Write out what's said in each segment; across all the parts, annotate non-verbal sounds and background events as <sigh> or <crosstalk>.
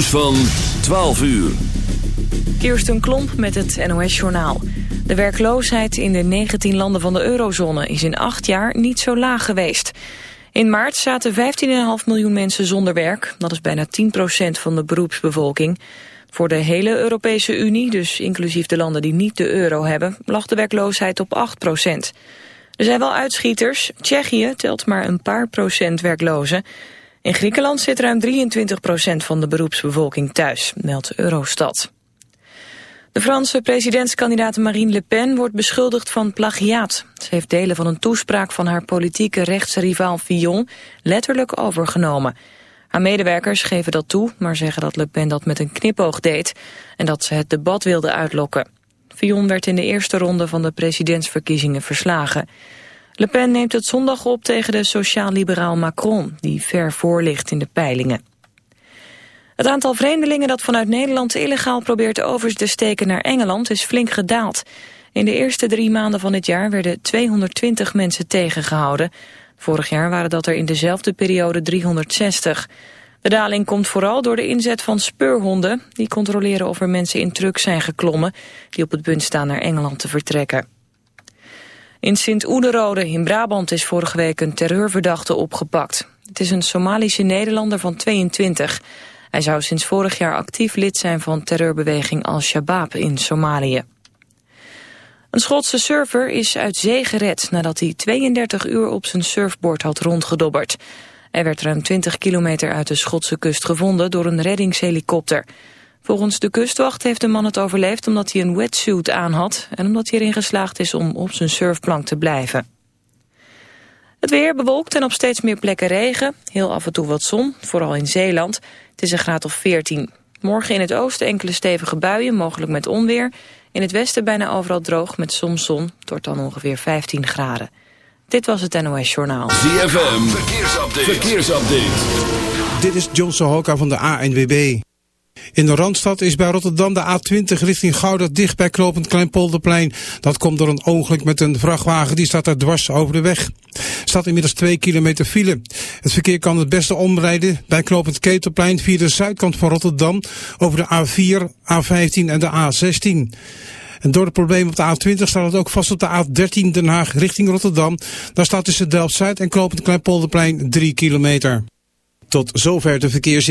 Van 12 uur. Kirsten Klomp met het NOS-journaal. De werkloosheid in de 19 landen van de eurozone is in acht jaar niet zo laag geweest. In maart zaten 15,5 miljoen mensen zonder werk. Dat is bijna 10% van de beroepsbevolking. Voor de hele Europese Unie, dus inclusief de landen die niet de euro hebben... lag de werkloosheid op 8% Er zijn wel uitschieters. Tsjechië telt maar een paar procent werklozen. In Griekenland zit ruim 23% van de beroepsbevolking thuis, meldt Eurostat. De Franse presidentskandidaat Marine Le Pen wordt beschuldigd van plagiaat. Ze heeft delen van een toespraak van haar politieke rechtse rivaal Fillon letterlijk overgenomen. Haar medewerkers geven dat toe, maar zeggen dat Le Pen dat met een knipoog deed en dat ze het debat wilde uitlokken. Fillon werd in de eerste ronde van de presidentsverkiezingen verslagen. Le Pen neemt het zondag op tegen de sociaal-liberaal Macron, die ver voor ligt in de peilingen. Het aantal vreemdelingen dat vanuit Nederland illegaal probeert over te steken naar Engeland is flink gedaald. In de eerste drie maanden van dit jaar werden 220 mensen tegengehouden. Vorig jaar waren dat er in dezelfde periode 360. De daling komt vooral door de inzet van speurhonden. Die controleren of er mensen in trucks zijn geklommen... die op het punt staan naar Engeland te vertrekken. In Sint-Oederode in Brabant is vorige week een terreurverdachte opgepakt. Het is een Somalische Nederlander van 22. Hij zou sinds vorig jaar actief lid zijn van terreurbeweging Al-Shabaab in Somalië. Een Schotse surfer is uit zee gered nadat hij 32 uur op zijn surfboard had rondgedobberd. Hij werd ruim 20 kilometer uit de Schotse kust gevonden door een reddingshelikopter. Volgens de kustwacht heeft de man het overleefd omdat hij een wetsuit aan had... en omdat hij erin geslaagd is om op zijn surfplank te blijven. Het weer bewolkt en op steeds meer plekken regen. Heel af en toe wat zon, vooral in Zeeland. Het is een graad of 14. Morgen in het oosten enkele stevige buien, mogelijk met onweer. In het westen bijna overal droog met soms zon. Het dan ongeveer 15 graden. Dit was het NOS Journaal. ZFM, verkeersupdate. verkeersupdate. Dit is John Sohoka van de ANWB. In de Randstad is bij Rotterdam de A20 richting Gouda dicht bij Klopend Kleinpolderplein. Dat komt door een ongeluk met een vrachtwagen, die staat daar dwars over de weg. staat inmiddels 2 kilometer file. Het verkeer kan het beste omrijden bij Klopend Ketelplein via de zuidkant van Rotterdam over de A4, A15 en de A16. En door het probleem op de A20 staat het ook vast op de A13 Den Haag richting Rotterdam. Daar staat tussen Delft-Zuid en Klopend Kleinpolderplein 3 kilometer. Tot zover de verkeers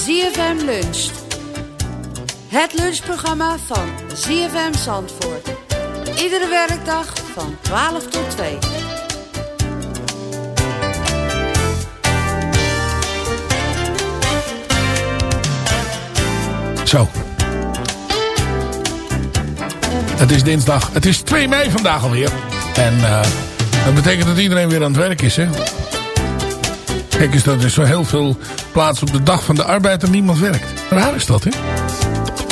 ZFM Luncht. Het lunchprogramma van ZFM Zandvoort. Iedere werkdag van 12 tot 2. Zo. Het is dinsdag. Het is 2 mei vandaag alweer. En uh, dat betekent dat iedereen weer aan het werk is, hè? Kijk eens, dat er zo heel veel plaatsen op de dag van de arbeid en niemand werkt. Raar is dat, hè?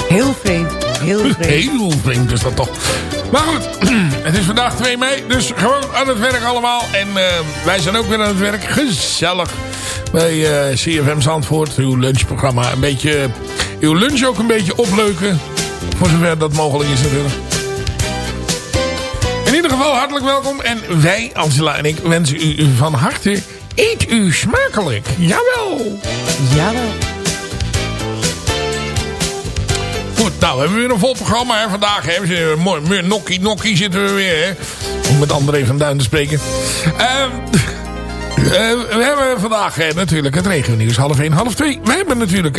Heel vreemd. Heel vreemd. Heel vreemd is dat toch. Maar goed, <clears throat> het is vandaag 2 mei, dus gewoon aan het werk allemaal. En uh, wij zijn ook weer aan het werk. Gezellig. Bij uh, CFM Zandvoort, uw lunchprogramma. Een beetje, uw lunch ook een beetje opleuken. Voor zover dat mogelijk is natuurlijk. In ieder geval hartelijk welkom. En wij, Angela en ik, wensen u van harte... Eet u smakelijk. Jawel. Jawel. Goed, nou, we hebben weer een vol programma hè, vandaag. Hè. We mooi, nokkie, nokkie zitten we weer. Hè. Om met André van Duin te spreken. Uh, uh, we hebben vandaag uh, natuurlijk het regennieuws half 1, half 2. We hebben natuurlijk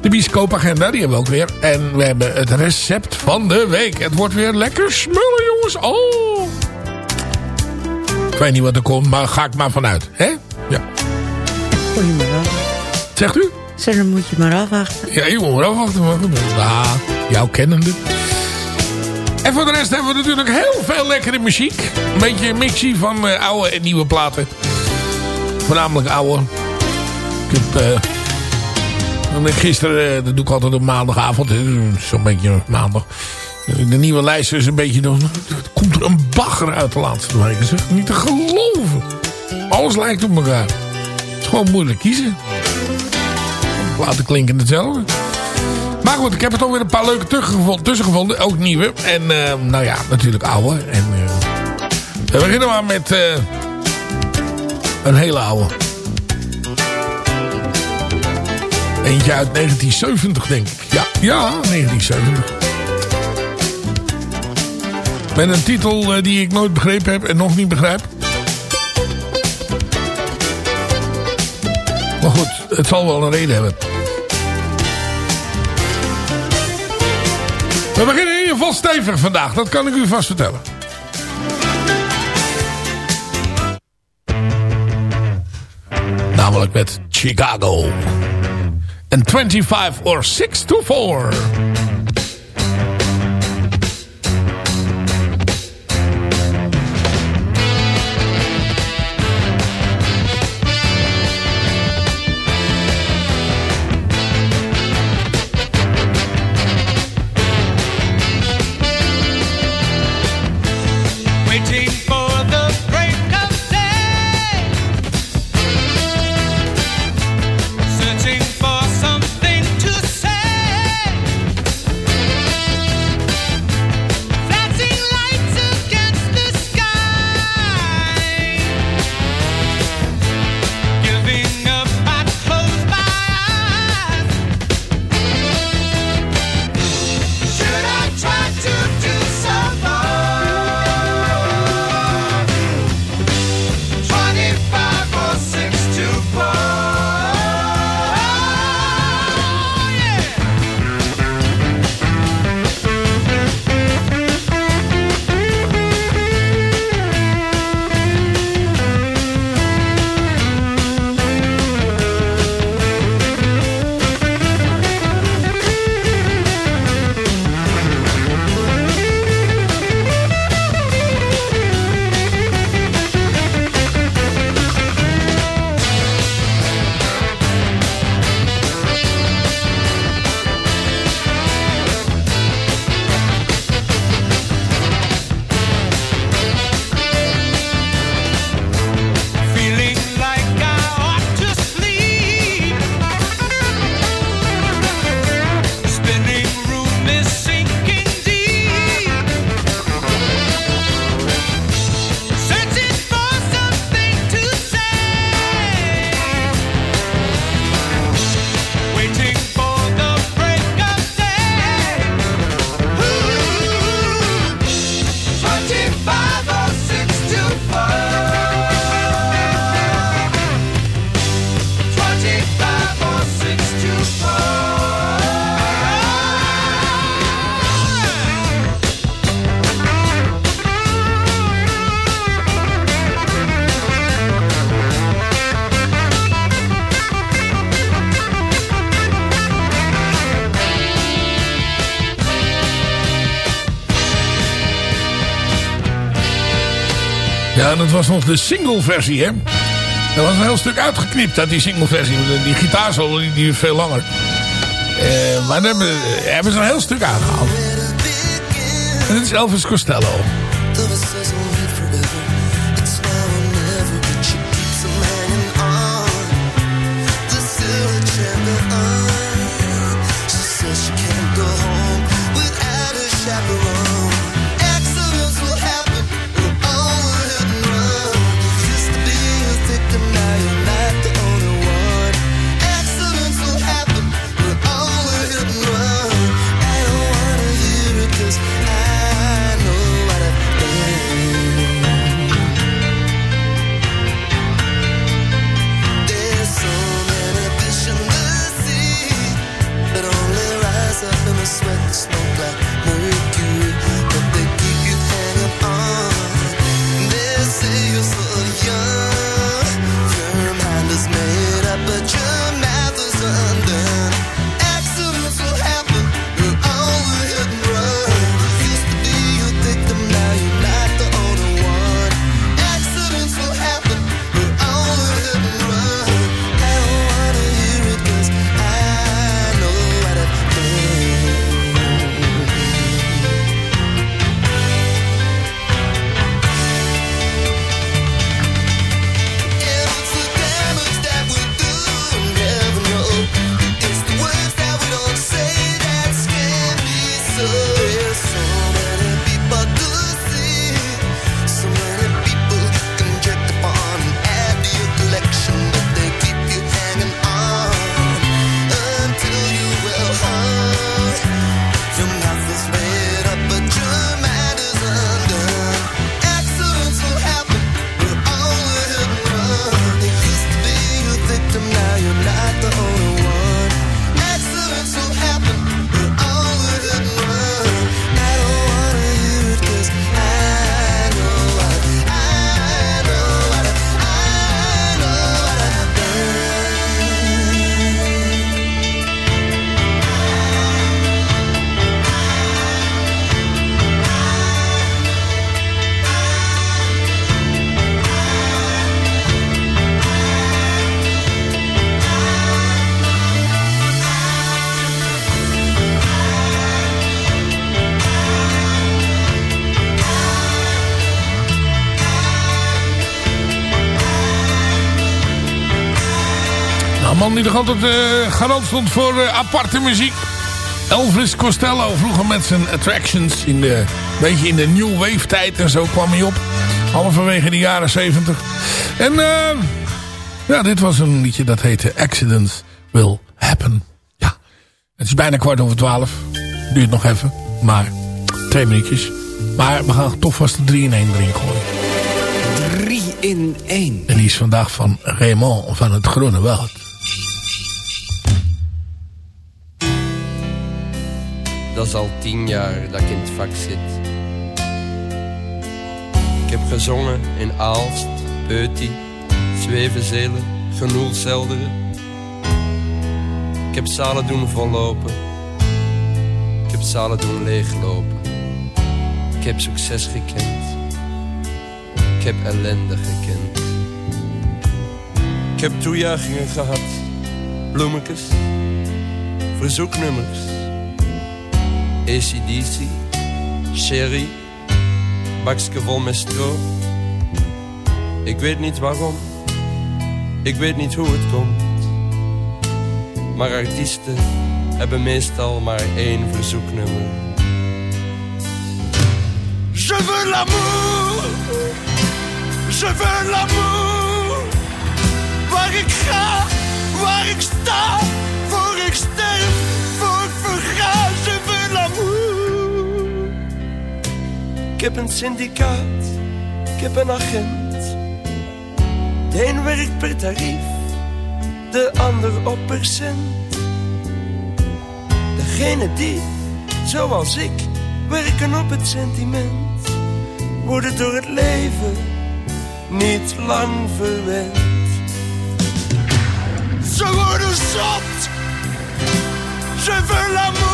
de bioscoopagenda, die hebben we ook weer. En we hebben het recept van de week. Het wordt weer lekker smullen, jongens. Oh! Ik weet niet wat er komt, maar ga ik maar vanuit. Hè? Ja. Goedemiddag. Zegt u? Zeg, dan moet je maar afwachten. Ja, je moet maar afwachten. Maar ah, jou kennende. En voor de rest hebben we natuurlijk heel veel lekkere muziek. Een beetje een mixie van uh, oude en nieuwe platen. Voornamelijk oude. Ik heb... Uh, gisteren, uh, dat doe ik altijd op maandagavond. Zo'n beetje maandag. De nieuwe lijst is een beetje... Er komt er een bagger uit de laatste weken. Zeg. Niet te geloven. Alles lijkt op elkaar. Het is gewoon moeilijk kiezen. Laten klinken hetzelfde. Maar goed, ik heb er toch weer een paar leuke tussen gevonden. Ook nieuwe. En uh, nou ja, natuurlijk oude. En, uh, we beginnen maar met uh, een hele oude. Eentje uit 1970 denk ik. Ja, ja 1970. Met een titel die ik nooit begrepen heb en nog niet begrijp. Maar goed, het zal wel een reden hebben. We beginnen in ieder geval stevig vandaag. Dat kan ik u vast vertellen. Namelijk met Chicago. En 25 or 6 to 4. Was nog de single versie, hè. Dat was een heel stuk uitgeknipt uit die single versie. Die gitaarsolo die, die veel langer. Uh, maar daar hebben, hebben ze een heel stuk aangehaald. En dit is Elvis Costello. Nog altijd uh, garant stond voor uh, aparte muziek. Elvis Costello, vroeger met zijn attractions. In de, beetje in de New Wave tijd en zo kwam hij op. Halverwege de jaren 70. En uh, ja, dit was een liedje dat heette Accidents Will Happen. Ja, het is bijna kwart over twaalf. Duurt nog even, maar twee minuutjes. Maar we gaan toch vast de 3 in 1 erin gooien. 3 in 1. En die is vandaag van Raymond van het Groene Woud. Dat is al tien jaar dat ik in het vak zit. Ik heb gezongen in Aalst, Peutie, Zwevenzelen, Genoelselderen. Ik heb zalen doen vollopen. Ik heb zalen doen leeglopen. Ik heb succes gekend. Ik heb ellende gekend. Ik heb toejuichingen gehad. Bloemetjes. Verzoeknummers ACDC, Sherry, bakje vol met stro. Ik weet niet waarom, ik weet niet hoe het komt. Maar artiesten hebben meestal maar één verzoeknummer. Je veux l'amour, je veux l'amour. Waar ik ga, waar ik sta, voor ik sterf, voor ik verga. Heb een syndicaat, ik heb een agent. De een werkt per tarief, de ander op percent. Degene die, zoals ik, werken op het sentiment, worden door het leven niet lang verwend. Ze worden zot, je veux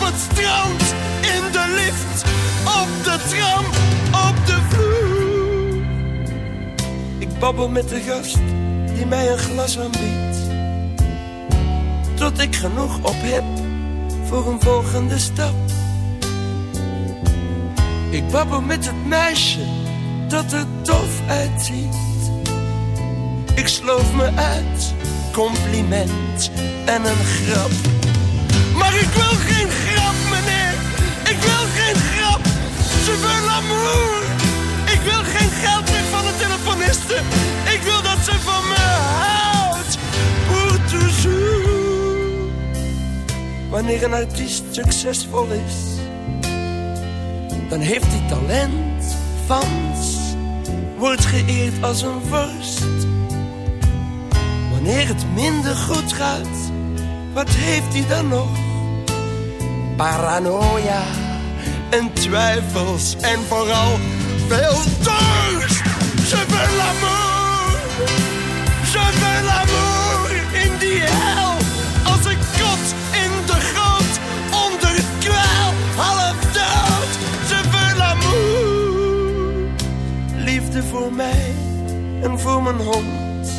op het strand, in de lift, op de tram, op de vloer. Ik babbel met de gast die mij een glas aanbiedt. Tot ik genoeg op heb voor een volgende stap. Ik babbel met het meisje dat er tof uitziet. Ik sloof me uit, compliment en een grap. Maar ik wil geen grap. Je veux l'amour. Ik wil geen geld meer van de telefoniste. Ik wil dat ze van me houdt. Pour toujours. Wanneer een artiest succesvol is, dan heeft hij talent, fans, wordt geëerd als een vorst. Wanneer het minder goed gaat, wat heeft hij dan nog? Paranoia en twijfels en vooral veel dorst. Je veux l'amour, je veux l'amour in die hel. Als een kot in de grond, onder het kwel, half dood. Je veux l'amour, liefde voor mij en voor mijn hond.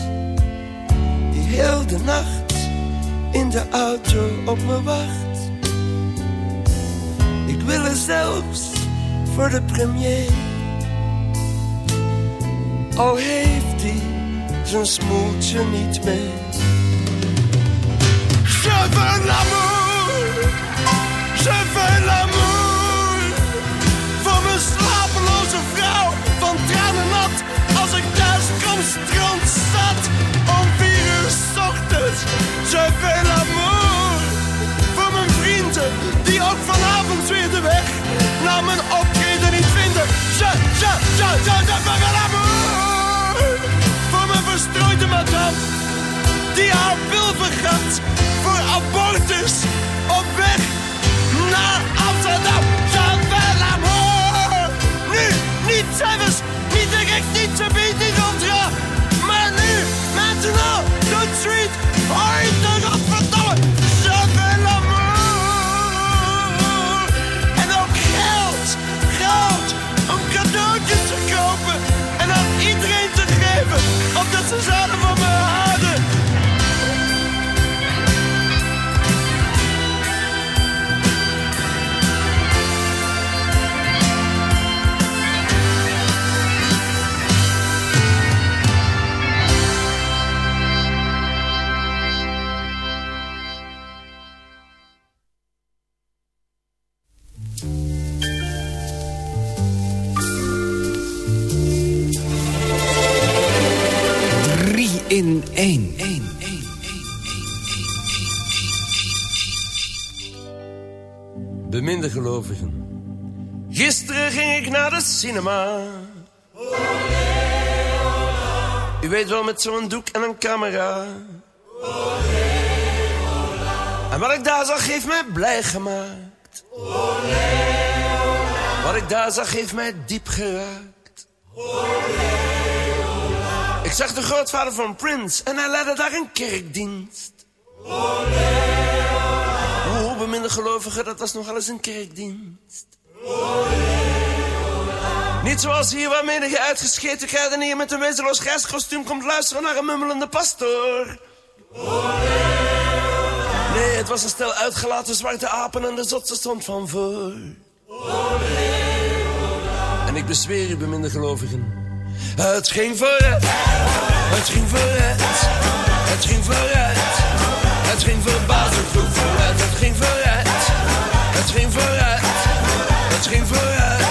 Die heel de nacht in de auto op me wacht. Ik wil er zelfs voor de premier. Al heeft hij zijn smoeltje niet mee. Je veux l'amour, je veux l'amour. Voor mijn slapeloze vrouw, van tranen nat. Als ik thuis kom, strand zat. Om vier uur ochtends, je veux l'amour. Mijn vrienden, die ook vanavond weer de weg naar mijn optreden niet vinden. Je, je, je, je, je veux l'amour. Voor mijn verstrooide madame, die haar wil vergat. Voor abortus, op weg naar Amsterdam. Je veux l'amour. Nu, niet zelfs, niet direct, niet te bied, niet contra. Maar nu, maintenant, tout de suite, ooit de 1. 1. Beminde gelovigen. Gisteren ging ik naar de cinema. U weet wel, met zo'n doek en een camera. En wat ik daar zag, heeft mij blij gemaakt. Wat ik daar zag, heeft mij diep geraakt. Ik zag de grootvader van Prince en hij leidde daar een kerkdienst. Hoe beminde gelovigen, dat was nogal eens een kerkdienst. Niet zoals hier waar menige uitgescheten kruidenier met een wezenloos grijskostuum komt luisteren naar een mummelende pastoor. Nee, het was een stel uitgelaten zwarte apen en de zotse stond van voor. En ik bezweer u, beminde gelovigen. Het ging vooruit, het ging vooruit, het ging vooruit. Het ging verbazend goed vooruit, het ging vooruit, het ging vooruit, het ging vooruit.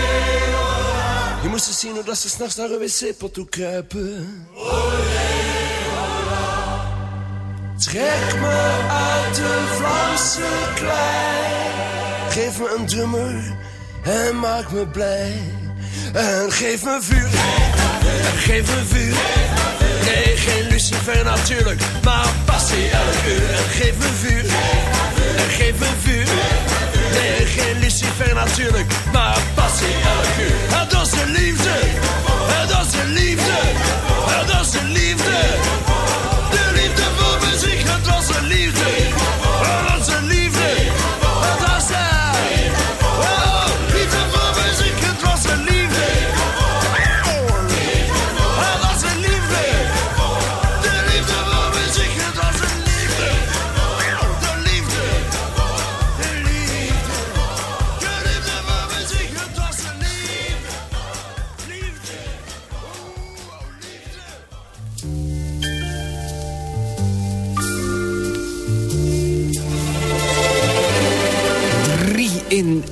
Je moest zien hoe dat ze s'nachts naar een wc-pot toe kruipen. Trek me uit de Vlaamse klei. Geef me een drummer en maak me blij. En geef me vuur, en geef me vuur. Nee, geen lucifer natuurlijk, maar passie elk uur. En geef me vuur, en geef me vuur. Nee, geen lucifer natuurlijk, maar passie elk uur. En dat is de liefde, en dat is de liefde, en dat is de liefde. De liefde voor muziek, het was een liefde.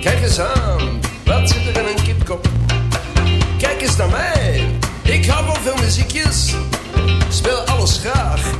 Kijk eens aan, wat zit er in een kipkop? Kijk eens naar mij, ik hou van veel muziekjes. Speel alles graag,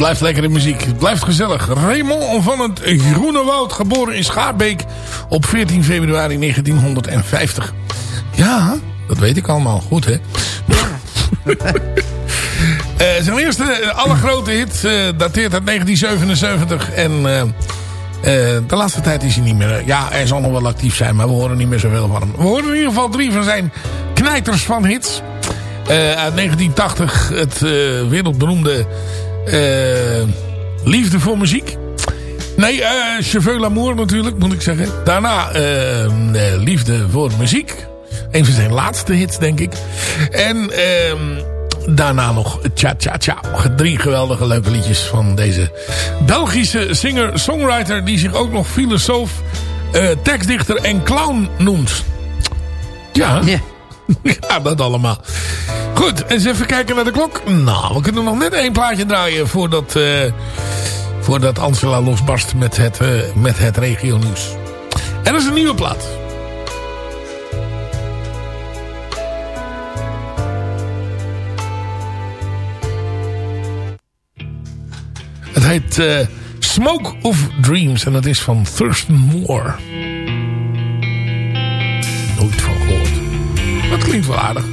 blijft lekkere muziek. Het blijft gezellig. Raymond van het Groene Woud, geboren in Schaarbeek op 14 februari 1950. Ja, Dat weet ik allemaal. Goed, hè? <laughs> Eh, zijn eerste eh, allergrote hit eh, dateert uit 1977. En de laatste tijd is hij niet meer... ja, hij zal nog wel actief zijn, maar we horen niet meer zoveel van hem. We horen in ieder geval drie van zijn knijters van hits. Uit 1980 het wereldberoemde Liefde voor Muziek. Nee, eh Cheveux l'amour natuurlijk, moet ik zeggen. Daarna eh, eh, Liefde voor Muziek. Een van zijn laatste hits, denk ik. En ehm, daarna nog Tja Tja Tja. Drie geweldige leuke liedjes van deze Belgische singer-songwriter... die zich ook nog filosoof, eh, tekstdichter en clown noemt. Ja. Ja. <laughs> Ja, dat allemaal. Goed, eens even kijken naar de klok. Nou, we kunnen nog net één plaatje draaien voordat, eh voordat Angela losbarst met het, eh met het regio nieuws. Dat is een nieuwe plaat. Het heet eh, Smoke of Dreams en dat is van Thurston Moore. Dat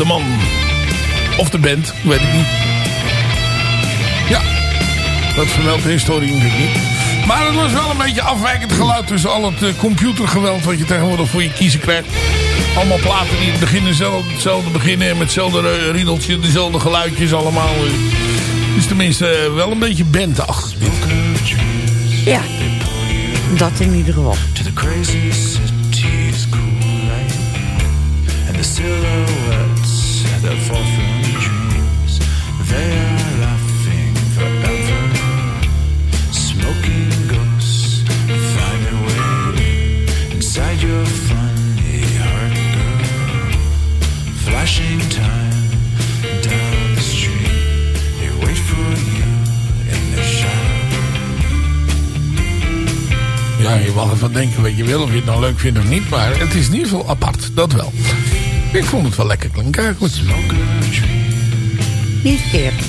de man. Of de band, weet ik niet. Ja, dat vermeldt de historie natuurlijk niet. Maar het was wel een beetje afwijkend geluid tussen al het uh, computergeweld wat je tegenwoordig voor je kiezen krijgt. Allemaal platen die in het begin hetzelfde beginnen met hetzelfde riedeltje, dezelfde geluidjes allemaal. Het is tenminste wel een beetje bandachtig. Ja, dat in ieder geval. Your funny heart girl Flashing time down the street They wait for you in the shadow Ja, je mag ervan denken wat je wil, of je het nou leuk vindt of niet. Maar het is in ieder geval apart, dat wel. Ik vond het wel lekker klinken. Goed. Niet verkeerd.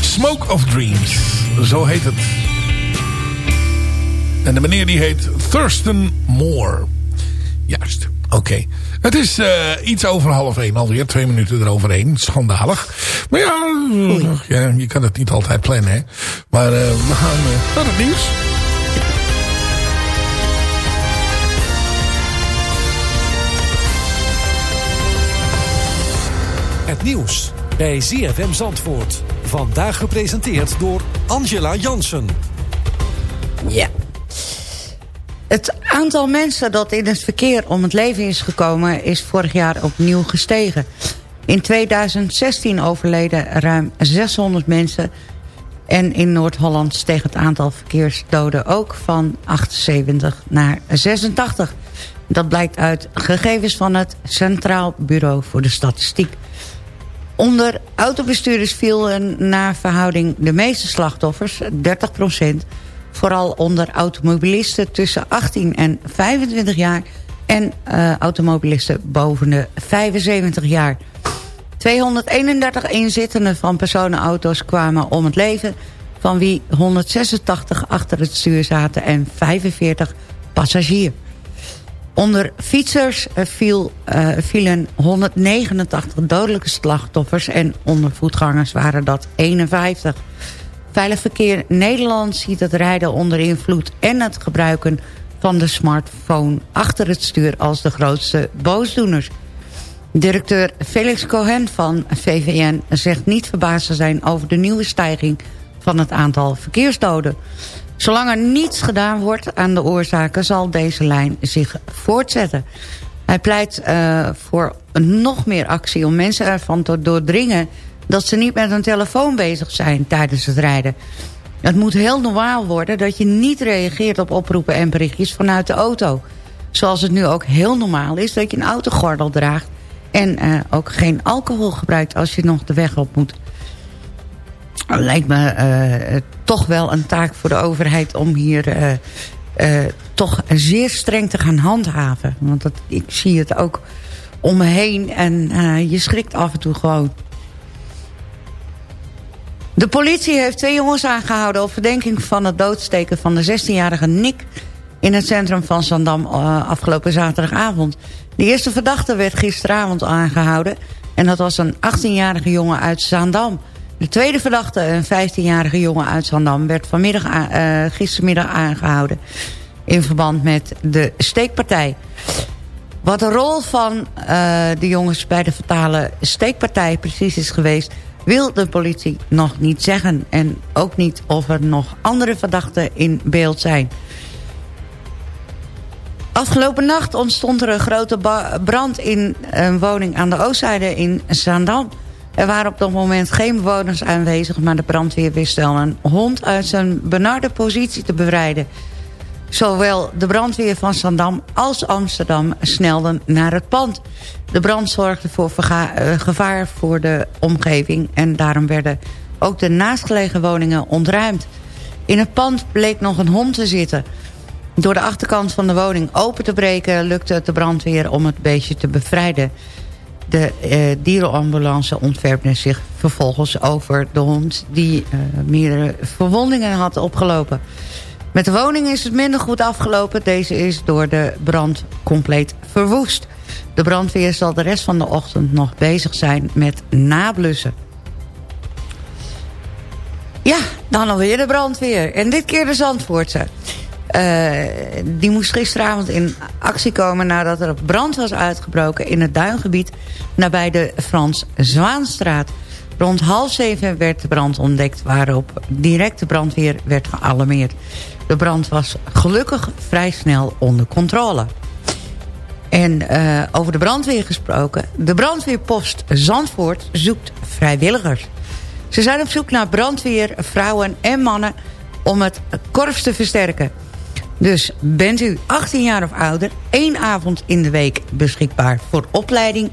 Smoke of Dreams, zo heet het. En de meneer die heet Thurston Moore. Juist, oké. Het is uh, iets over half één alweer. Twee minuten eroverheen. Schandalig. Maar ja, ja je kan het niet altijd plannen. Hè. Maar uh, we gaan uh, naar het nieuws. Het nieuws bij ZFM Zandvoort. Vandaag gepresenteerd door Angela Jansen. Ja. Aantal mensen dat in het verkeer om het leven is gekomen... is vorig jaar opnieuw gestegen. In 2016 overleden ruim 600 mensen... en in Noord-Holland steeg het aantal verkeersdoden ook van 78 naar 86. Dat blijkt uit gegevens van het Centraal Bureau voor de Statistiek. Onder autobestuurders vielen naar verhouding de meeste slachtoffers, 30 Vooral onder automobilisten tussen 18 en 25 jaar... en uh, automobilisten boven de 75 jaar. 231 inzittenden van personenauto's kwamen om het leven... van wie 186 achter het stuur zaten en 45 passagiers. Onder fietsers viel, uh, vielen 189 dodelijke slachtoffers... en onder voetgangers waren dat 51. Veilig Verkeer Nederland ziet het rijden onder invloed... en het gebruiken van de smartphone achter het stuur... als de grootste boosdoeners. Directeur Felix Cohen van VVN zegt niet verbaasd te zijn... over de nieuwe stijging van het aantal verkeersdoden. Zolang er niets gedaan wordt aan de oorzaken... zal deze lijn zich voortzetten. Hij pleit uh, voor nog meer actie om mensen ervan te doordringen... dat ze niet met hun telefoon bezig zijn tijdens het rijden. Het moet heel normaal worden dat je niet reageert op oproepen en berichtjes vanuit de auto. Zoals het nu ook heel normaal is dat je een autogordel draagt... en uh, ook geen alcohol gebruikt als je nog de weg op moet lijkt me uh, toch wel een taak voor de overheid om hier toch zeer streng te gaan handhaven. Want dat, ik zie het ook om me heen en je schrikt af en toe gewoon. De politie heeft twee jongens aangehouden op verdenking van het doodsteken van de 16-jarige Nick in het centrum van Zandam afgelopen zaterdagavond. De eerste verdachte werd gisteravond aangehouden en dat was een 18-jarige jongen uit Zaandam. De tweede verdachte, een 15-jarige jongen uit Zandam... werd vanmiddag uh, gistermiddag aangehouden... in verband met de steekpartij. Wat de rol van uh, de jongens bij de fatale steekpartij precies is geweest... wil de politie nog niet zeggen. En ook niet of er nog andere verdachten in beeld zijn. Afgelopen nacht ontstond er een grote brand in een woning aan de oostzijde in Zaandam... Er waren op dat moment geen bewoners aanwezig... maar de brandweer wist wel een hond uit zijn benarde positie te bevrijden. Zowel de brandweer van Zandam als Amsterdam snelden naar het pand. De brand zorgde voor eh, gevaar voor de omgeving... en daarom werden ook de naastgelegen woningen ontruimd. In het pand bleek nog een hond te zitten... Door de achterkant van de woning open te breken... lukte het de brandweer om het beestje te bevrijden. De uh, dierenambulance ontfermde zich vervolgens over de hond... die uh, meerdere verwondingen had opgelopen. Met de woning is het minder goed afgelopen. Deze is door de brand compleet verwoest. De brandweer zal de rest van de ochtend nog bezig zijn met nablussen. Ja, dan alweer de brandweer. En dit keer de Zandvoortse. Uh, die moest gisteravond in actie komen nadat er brand was uitgebroken in het duingebied nabij de Frans Zwaanstraat. Rond half zeven werd de brand ontdekt waarop direct de brandweer werd gealarmeerd. De brand was gelukkig vrij snel onder controle. En uh, over de brandweer gesproken. De brandweerpost Zandvoort zoekt vrijwilligers. Ze zijn op zoek naar brandweer, vrouwen en mannen om het korps te versterken. Dus bent u 18 jaar of ouder, één avond in de week beschikbaar voor opleiding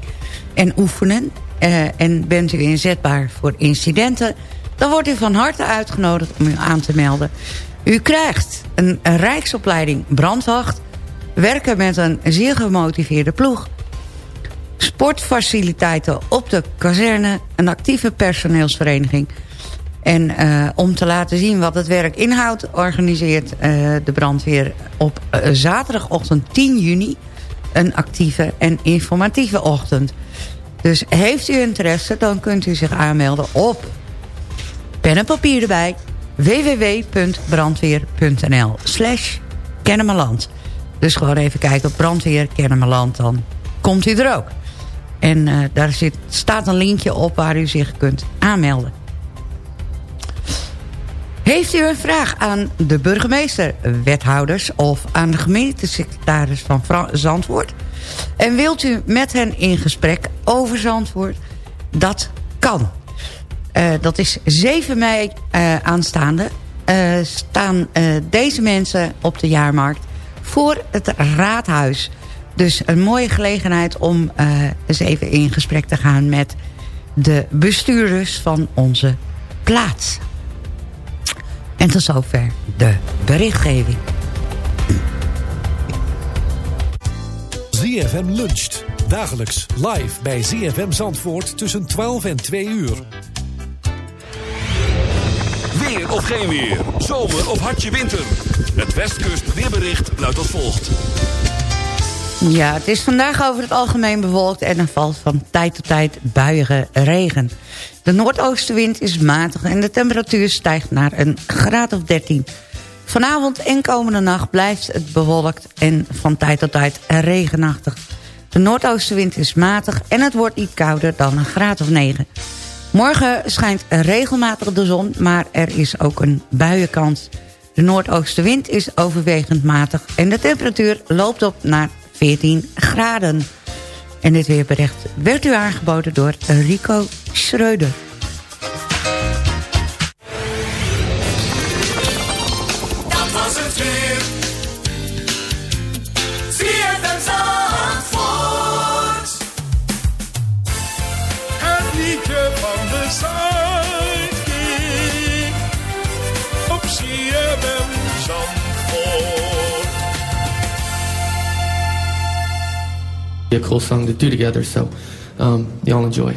en oefenen... Uh, en bent u inzetbaar voor incidenten... dan wordt u van harte uitgenodigd om u aan te melden. U krijgt een, rijksopleiding brandwacht... werken met een zeer gemotiveerde ploeg... sportfaciliteiten op de kazerne... een actieve personeelsvereniging... En uh, om te laten zien wat het werk inhoudt... organiseert uh, de brandweer op uh, zaterdagochtend 10 juni... een actieve en informatieve ochtend. Dus heeft u interesse, dan kunt u zich aanmelden op... pen en papier erbij... www.brandweer.nl slash. Dus gewoon even kijken op brandweer Kennemerland, dan komt u er ook. En daar zit, staat een linkje op waar u zich kunt aanmelden. Heeft u een vraag aan de burgemeester, wethouders... of aan de gemeentesecretaris van Zandvoort... en wilt u met hen in gesprek over Zandvoort? Dat kan. Uh, dat is 7 mei uh, aanstaande. Uh, staan deze mensen op de jaarmarkt voor het raadhuis. Dus een mooie gelegenheid om eens even in gesprek te gaan... met de bestuurders van onze plaats. En tot zover de berichtgeving. ZFM luncht. Dagelijks live bij ZFM Zandvoort tussen 12 en 2 uur. Weer of geen weer. Zomer of hartje winter. Het Westkust weerbericht luidt als volgt. Ja, het is vandaag over het algemeen bewolkt en er valt van tijd tot tijd buiige regen. De noordoostenwind is matig en de temperatuur stijgt naar een graad of 13. Vanavond en komende nacht blijft het bewolkt en van tijd tot tijd regenachtig. De noordoostenwind is matig en het wordt niet kouder dan een graad of 9. Morgen schijnt regelmatig de zon, maar er is ook een buienkans. De noordoostenwind is overwegend matig en de temperatuur loopt op naar 14 graden. En dit weerbericht werd u aangeboden door Rico Schreuder. A cool song to do together. So um, y'all enjoy.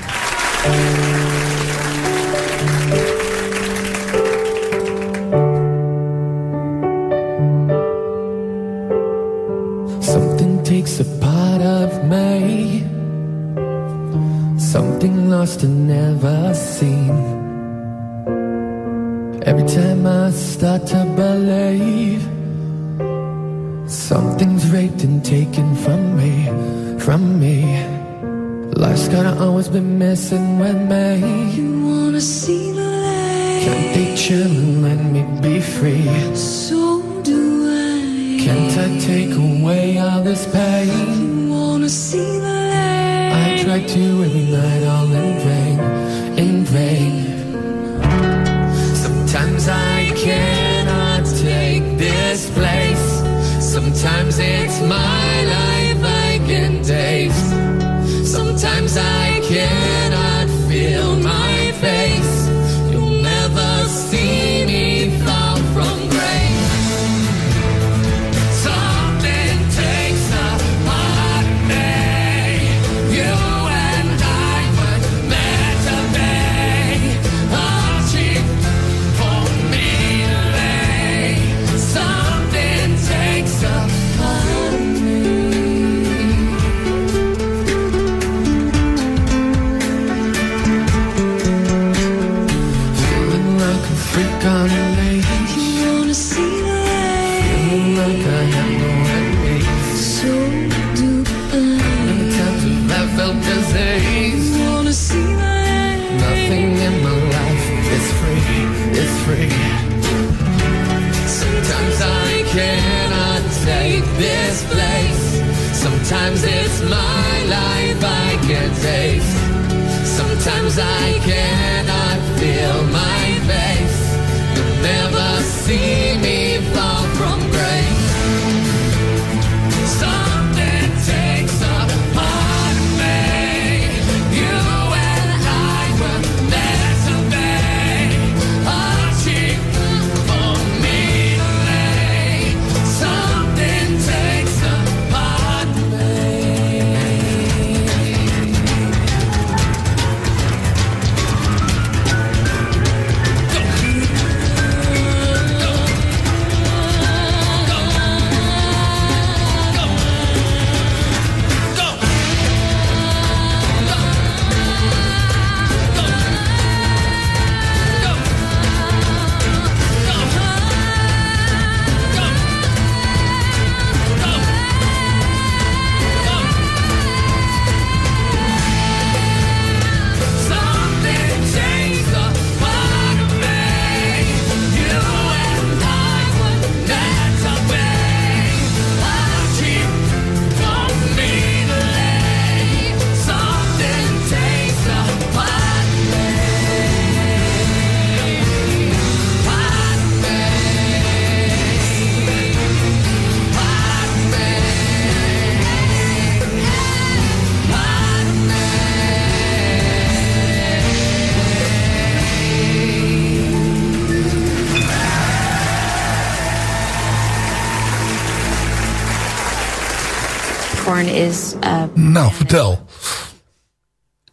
Is uh, Nou, vertel.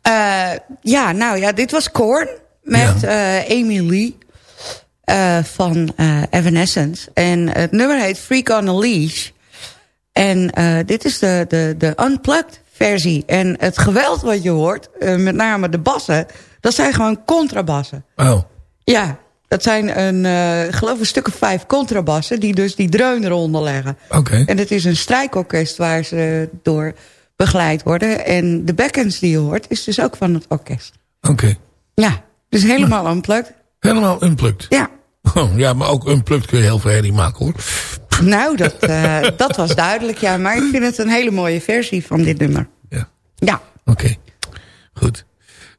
Eh, ja, nou ja, dit was Korn met eh Amy Lee eh, van eh, Evanescence. En het nummer heet Freak on a Leash. En eh, dit is de, de, de unplugged versie. En het geweld wat je hoort, eh, met name de bassen... dat zijn gewoon contrabassen. Oh. Ja, dat zijn een, eh geloof een stuk of vijf contrabassen... die dus die dreun eronder leggen. Oké. En het is een strijkorkest waar ze door begeleid worden. En de backends die je hoort, is dus ook van het orkest. Oké. Ja, dus helemaal unplugged. Helemaal unplugged. Ja. Oh, ja, maar ook unplugged kun je heel veel herrie maken hoor. Nou, dat, eh, <laughs> dat was duidelijk, ja. Maar ik vind het een hele mooie versie van dit nummer. Ja. Ja. Oké, goed.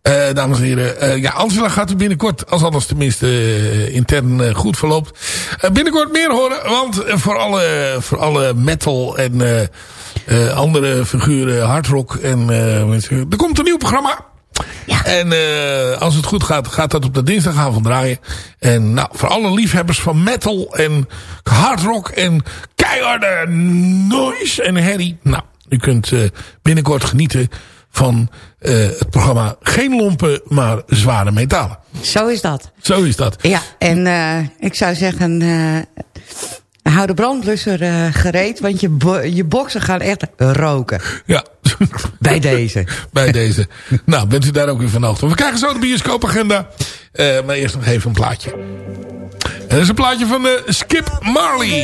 Eh, dames en heren, eh, ja, Angela gaat er binnenkort, als alles tenminste eh, intern goed verloopt, eh, binnenkort meer horen. Want voor, alle, voor alle metal en eh, eh, andere figuren, hardrock en eh, er komt een nieuw programma. Ja. En eh, als het goed gaat, gaat dat op de dinsdagavond draaien. En nou, voor alle liefhebbers van metal en hardrock en keiharde noise en herrie. Nou, u kunt eh, binnenkort genieten van eh, het programma Geen Lompen, maar Zware Metalen. Zo is dat. Zo is dat. Ja, en eh, ik zou zeggen... eh, hou de brandblusser eh, gereed, want je, bo je boksen gaan echt roken. Ja. Bij deze. <laughs> Bij deze. nou, bent u daar ook weer van hoogte. We krijgen zo de bioscoopagenda. Eh, maar eerst nog even een plaatje. En dat is een plaatje van Skip Marley.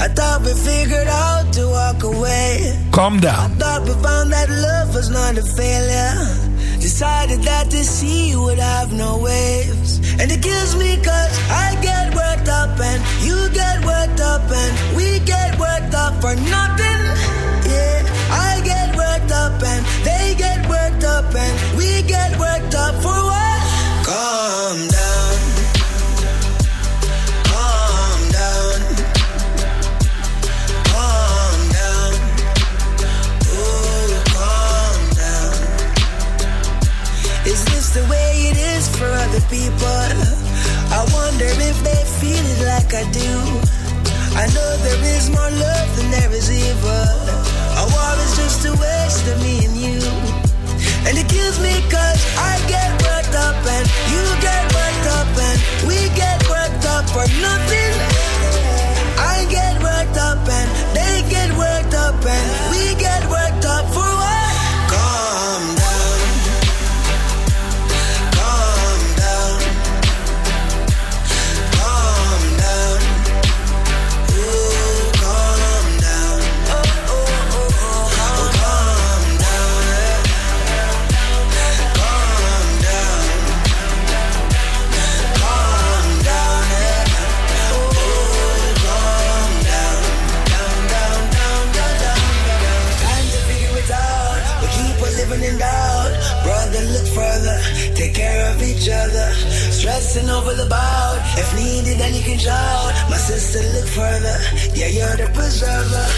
Out, I'm not to spill blood. I thought we figured out to walk away. Calm down. I thought we found that love was not a failure. Decided that the sea would have no waves. And it kills me cause I get worked up and you get worked up and we get worked up for nothing. Yeah, I get worked up and they get worked up and we get worked up for what? Calm down. This the way it is for other people? I wonder if they feel it like I do. I know there is more love than there is evil. A war is just a waste of me and you. And it kills me cause I get worked up and you get worked up and we get worked up for nothing. Stressing over the bout. If needed, then you can shout. My sister, look further. Yeah, you're the preserver.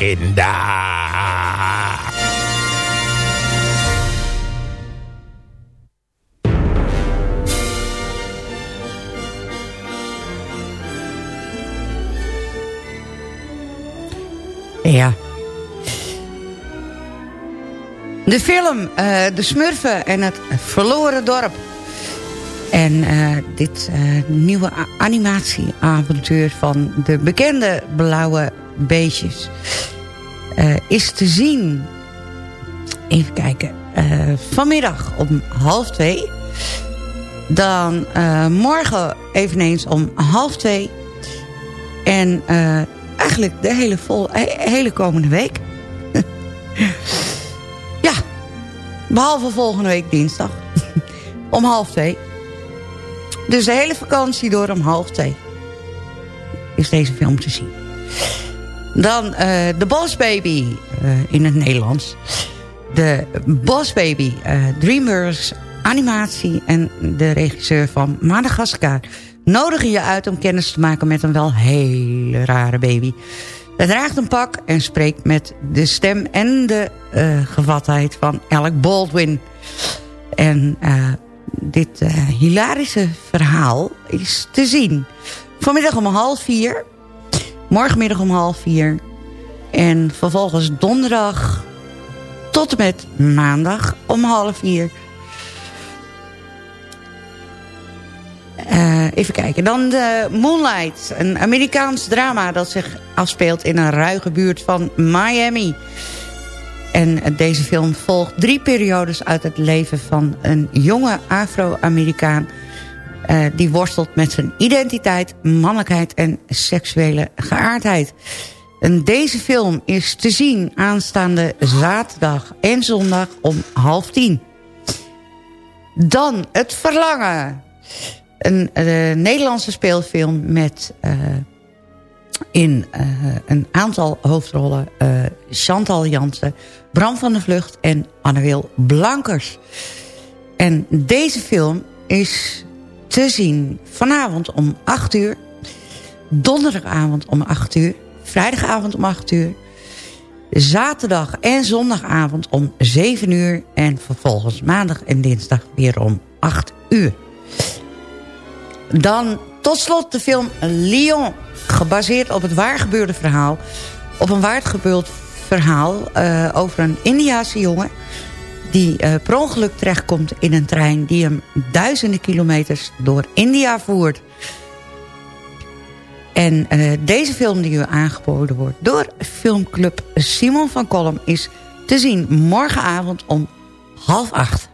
Bioscoopagenda. Ja. De film eh, De Smurfen en het Verloren Dorp. En eh, dit eh, nieuwe animatieavontuur van de bekende blauwe beestjes... eh, is te zien... Even kijken. vanmiddag om half twee. Dan morgen eveneens om half twee. En eigenlijk de hele, vol, he- hele komende week. <laughs> ja, behalve volgende week dinsdag. <laughs> om half twee. Dus de hele vakantie door om half twee. Is deze film te zien. Dan eh The Boss Baby eh, in het Nederlands. De Boss Baby, eh Dreamworks animatie en de regisseur van Madagaskar nodigen je uit om kennis te maken met een wel hele rare baby. Hij draagt een pak en spreekt met de stem en de gevatheid van Alec Baldwin. En dit eh, hilarische verhaal is te zien. Vanmiddag om half vier. Morgenmiddag om half vier. En vervolgens donderdag tot en met maandag om half vier. Eh, even kijken. Dan de Moonlight. Een Amerikaans drama dat zich afspeelt in een ruige buurt van Miami. En deze film volgt drie periodes uit het leven van een jonge Afro-Amerikaan... eh, die worstelt met zijn identiteit, mannelijkheid en seksuele geaardheid. En deze film is te zien aanstaande zaterdag en zondag om half tien. Dan Het Verlangen. Een eh, Nederlandse speelfilm met eh, in eh, een aantal hoofdrollen... eh, Chantal Jansen, Bram van der Vlucht en Anneweel Blankers. En deze film is te zien vanavond om 8 uur... donderdagavond om 8 uur... vrijdagavond om 8 uur... zaterdag en zondagavond om 7 uur... en vervolgens maandag en dinsdag weer om 8 uur. Dan tot slot de film Lyon, gebaseerd op het waargebeurde verhaal. Op een waargebeurd verhaal eh, over een Indiaanse jongen... die eh, per ongeluk terechtkomt in een trein... die hem duizenden kilometers door India voert. En eh, deze film die u aangeboden wordt door filmclub Simon van Kolm... is te zien morgenavond om half acht.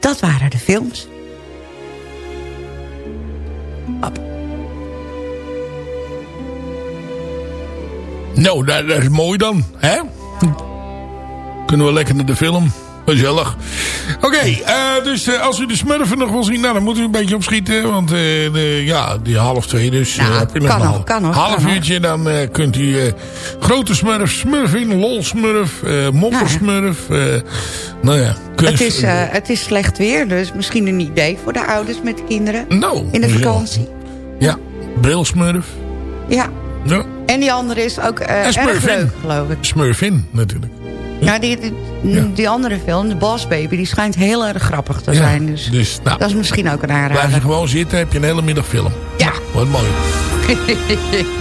Dat waren de films. Nou, dat, dat is mooi dan, hè? Kunnen we lekker naar de film. Gezellig. Oké, eh, dus eh, als u de smurfen nog wil zien, nou, dan moet u een beetje opschieten. Want eh, de, ja, die half twee dus. Nou, eh, heb je kan nog half- kan nog, half kan nog. uurtje, dan kunt u grote smurf, smurfin, lolsmurf, moppersmurf. eh, nou ja, kunst. Het is, het is slecht weer, dus misschien een idee voor de ouders met de kinderen. Nou, In de ja. vakantie. Ja, brilsmurf. Ja. Ja. En die andere is ook En erg leuk, geloof ik. Smurfin, natuurlijk. Ja, die, die, die andere film, de Boss Baby, die schijnt heel erg grappig te zijn. Dus, dus, nou. dat is misschien ook een Blijf je aanrader. gewoon zitten, heb je een hele middag film. Ja. Wat mooi. <laughs>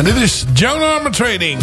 En dit is Joan Armour Trading.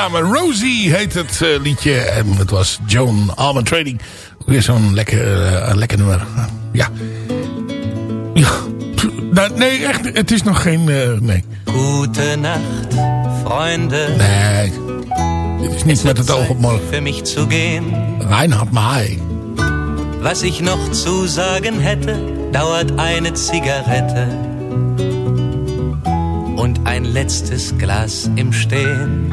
Dame. Rosie heet het eh, liedje. En het was Joan Almond Trading. Weer zo'n lekker, eh, lekker nummer. Ja. Ja. Nou, nee, echt. Het is nog geen... eh, nee. Gute Nacht, Freunde. Nee. Dit is niet met het oog op morgen. Für mich zu gehen. Reinhard May. Was ich noch zu sagen hätte, dauert eine Zigarette und ein letztes Glas im Stehen.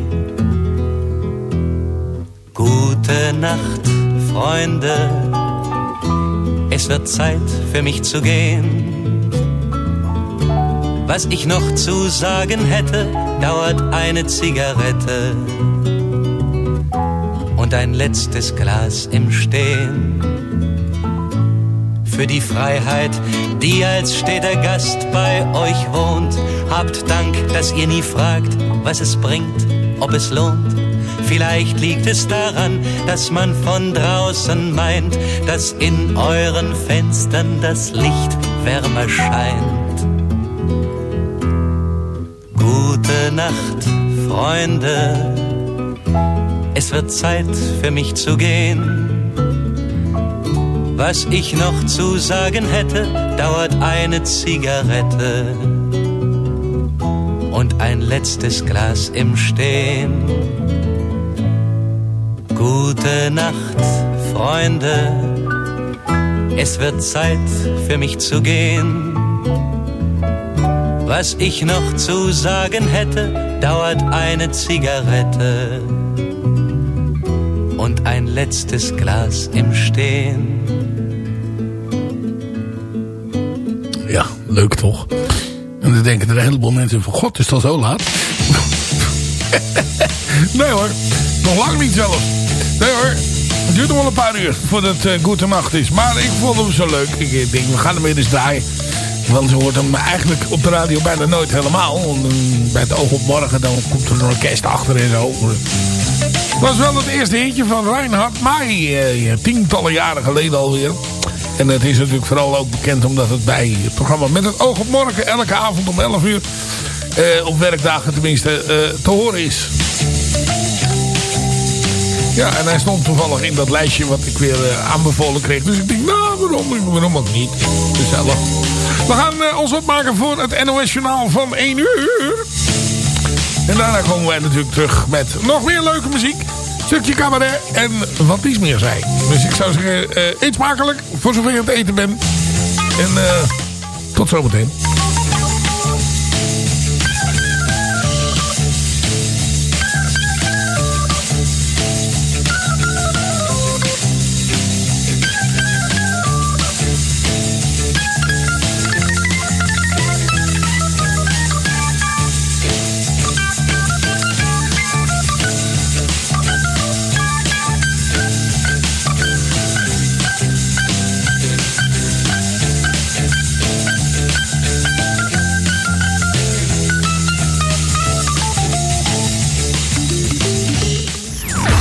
Gute Nacht, Freunde, es wird Zeit für mich zu gehen. Was ich noch zu sagen hätte, dauert eine Zigarette und ein letztes Glas im Stehen. Für die Freiheit, die als steter Gast bei euch wohnt, habt Dank, dass ihr nie fragt, was es bringt, ob es lohnt. Vielleicht liegt es daran, dass man von draußen meint, dass in euren Fenstern das Licht wärmer scheint. Gute Nacht, Freunde. Es wird Zeit für mich zu gehen. Was ich noch zu sagen hätte, dauert eine Zigarette und ein letztes Glas im Stehen. Gute Nacht, Freunde. Es wird Zeit für mich zu gehen. Was ich noch zu sagen hätte, dauert eine Zigarette und ein letztes Glas im Stehen. Ja, leuk toch? En dan denken er een heleboel mensen van... God, is al zo laat? <laughs> nee hoor, nog lang niet zelfs. Nee hoor, het duurt nog wel een paar uur voordat het uh, goede nacht is. Maar ik vond hem zo leuk. Ik denk, we gaan hem weer eens draaien. Want je hoort hem eigenlijk op de radio bijna nooit helemaal. Um, bij het oog op morgen dan komt er een orkest achter en zo. Het was wel het eerste hitje van Reinhard May. Uh, tientallen jaren geleden alweer. En het is natuurlijk vooral ook bekend omdat het bij het programma Met het oog op morgen elke avond om 11 uur. Op werkdagen tenminste te horen is. Ja, en hij stond toevallig in dat lijstje wat ik weer uh, aanbevolen kreeg. Dus ik denk, nou, waarom, waarom ook niet? Gezellig. We gaan uh, ons opmaken voor het NOS Journaal van 1 uur. En daarna komen wij natuurlijk terug met nog meer leuke muziek. Stukje cabaret en wat iets meer zei. Dus ik zou zeggen, uh, eet smakelijk voor zover je aan het eten bent. En tot zometeen.